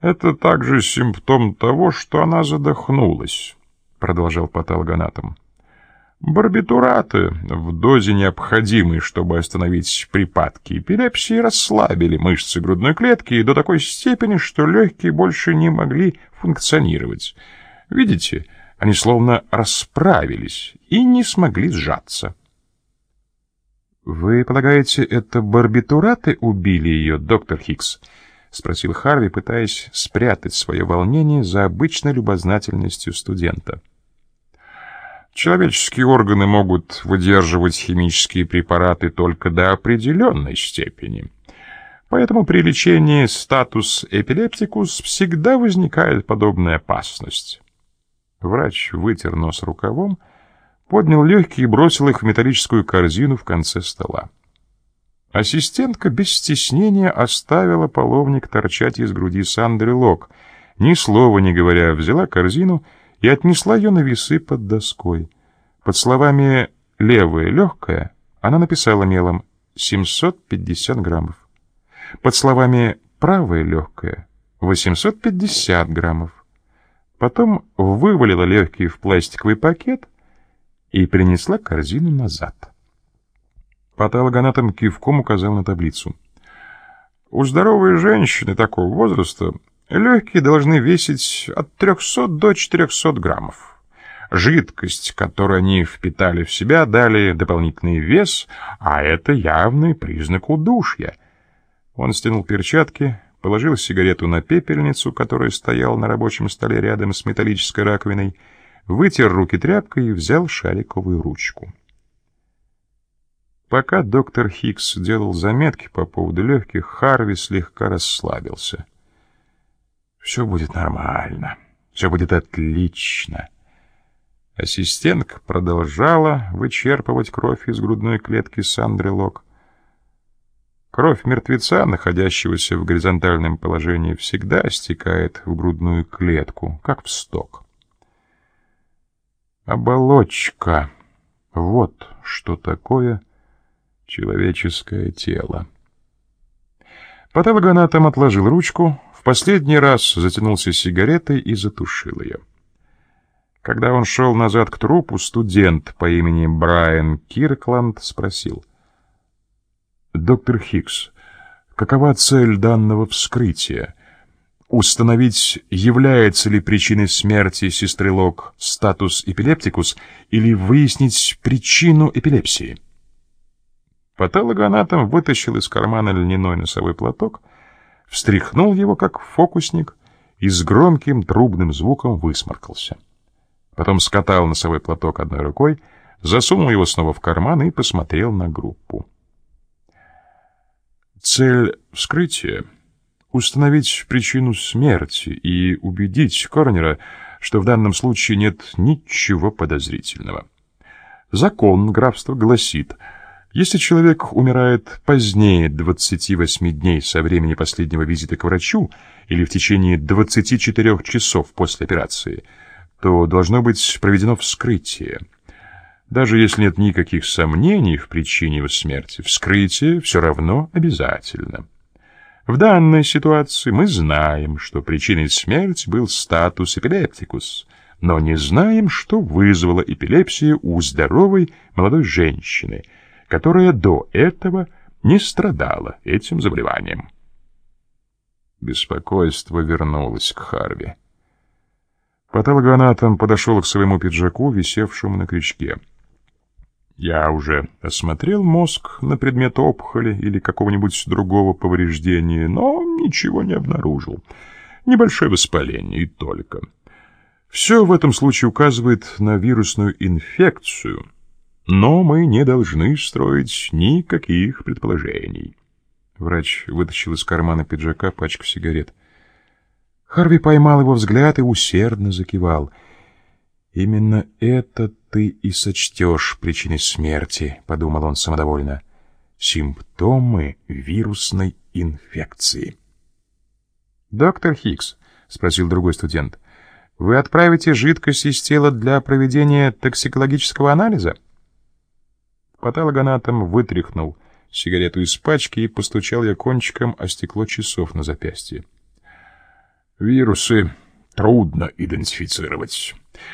Это также симптом того, что она задохнулась, продолжал патологоанатом. Барбитураты в дозе необходимой, чтобы остановить припадки эпилепсии, расслабили мышцы грудной клетки до такой степени, что легкие больше не могли функционировать. Видите, они словно расправились и не смогли сжаться. «Вы полагаете, это барбитураты убили ее, доктор Хикс?» — спросил Харви, пытаясь спрятать свое волнение за обычной любознательностью студента. Человеческие органы могут выдерживать химические препараты только до определенной степени. Поэтому при лечении статус эпилептикус всегда возникает подобная опасность. Врач вытер нос рукавом, поднял легкие и бросил их в металлическую корзину в конце стола. Ассистентка без стеснения оставила половник торчать из груди Сандры Лок, ни слова не говоря, взяла корзину и, отнесла ее на весы под доской. Под словами «левое легкое» она написала мелом 750 граммов. Под словами «правое легкое» 850 граммов. Потом вывалила легкие в пластиковый пакет и принесла корзину назад. Патологоанатом кивком указал на таблицу. У здоровой женщины такого возраста Легкие должны весить от 300 до 400 граммов. Жидкость, которую они впитали в себя, дали дополнительный вес, а это явный признак удушья. Он стянул перчатки, положил сигарету на пепельницу, которая стояла на рабочем столе рядом с металлической раковиной, вытер руки тряпкой и взял шариковую ручку. Пока доктор Хикс делал заметки по поводу легких, Харви слегка расслабился — все будет нормально. Все будет отлично. Ассистентка продолжала вычерпывать кровь из грудной клетки Сандры Лок. Кровь мертвеца, находящегося в горизонтальном положении, всегда стекает в грудную клетку, как в сток. Оболочка. Вот что такое человеческое тело. Патологоанатом отложил ручку, в последний раз затянулся сигаретой и затушил ее. Когда он шел назад к трупу, студент по имени Брайан Киркланд спросил. «Доктор Хикс, какова цель данного вскрытия? Установить, является ли причиной смерти сестры Лок статус эпилептикус или выяснить причину эпилепсии?» Патологоанатом вытащил из кармана льняной носовой платок встряхнул его, как фокусник, и с громким трубным звуком высморкался. Потом скатал носовой платок одной рукой, засунул его снова в карман и посмотрел на группу. Цель вскрытия — установить причину смерти и убедить Корнера, что в данном случае нет ничего подозрительного. Закон графства гласит — если человек умирает позднее 28 дней со времени последнего визита к врачу или в течение 24 часов после операции, то должно быть проведено вскрытие. Даже если нет никаких сомнений в причине его смерти, вскрытие все равно обязательно. В данной ситуации мы знаем, что причиной смерти был статус эпилептикус, но не знаем, что вызвало эпилепсию у здоровой молодой женщины – которая до этого не страдала этим заболеванием. Беспокойство вернулось к Харви. Патологоанатом подошел к своему пиджаку, висевшему на крючке. Я уже осмотрел мозг на предмет опухоли или какого-нибудь другого повреждения, но ничего не обнаружил. Небольшое воспаление и только. Все в этом случае указывает на вирусную инфекцию — но мы не должны строить никаких предположений. Врач вытащил из кармана пиджака пачку сигарет. Харви поймал его взгляд и усердно закивал. «Именно это ты и сочтешь причиной смерти», — подумал он самодовольно. «Симптомы вирусной инфекции». «Доктор Хикс», — спросил другой студент, — «вы отправите жидкость из тела для проведения токсикологического анализа?» Патологоанатом вытряхнул сигарету из пачки и постучал я кончиком о стекло часов на запястье. Вирусы трудно идентифицировать.